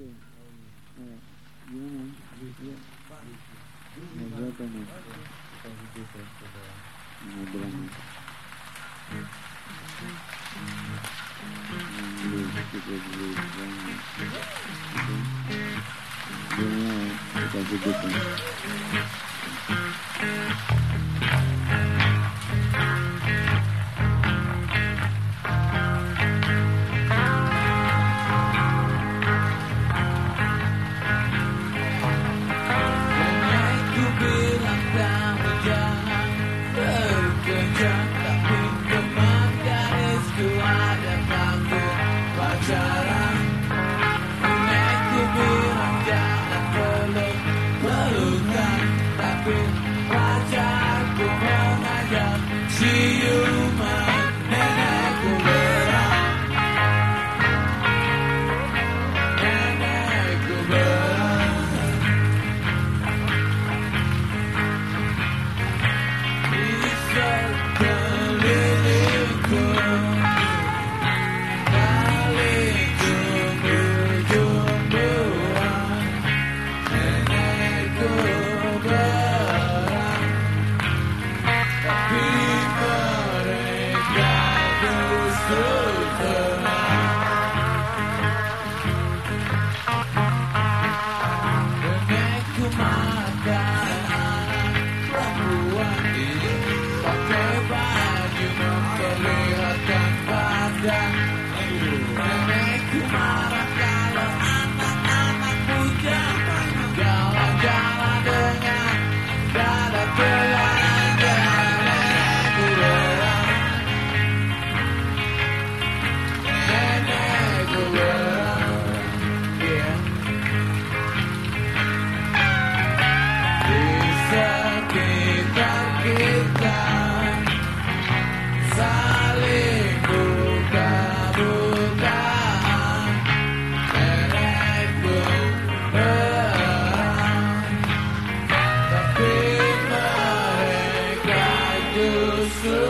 Dulu. Gimana? Kita hidupkan. Indah Ayo you. Kumara kalau Sir.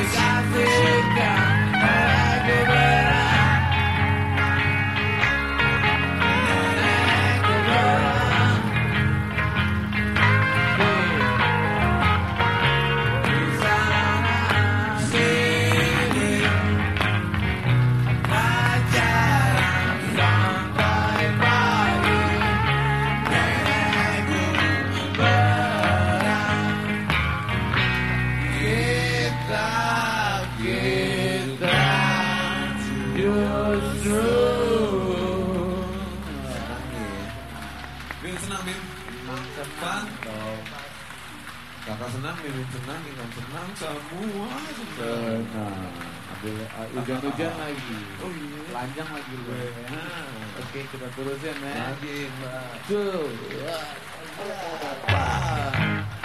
Cause I feel Mantap. Kakak senang, Bim senang, Inam senang, semua senang. Nah, hujan-hujan lagi. Oh iya. Lanjang lagi lu. Nah, Oke, kita terusin ya. lagi Mbak. Tuh. Wah.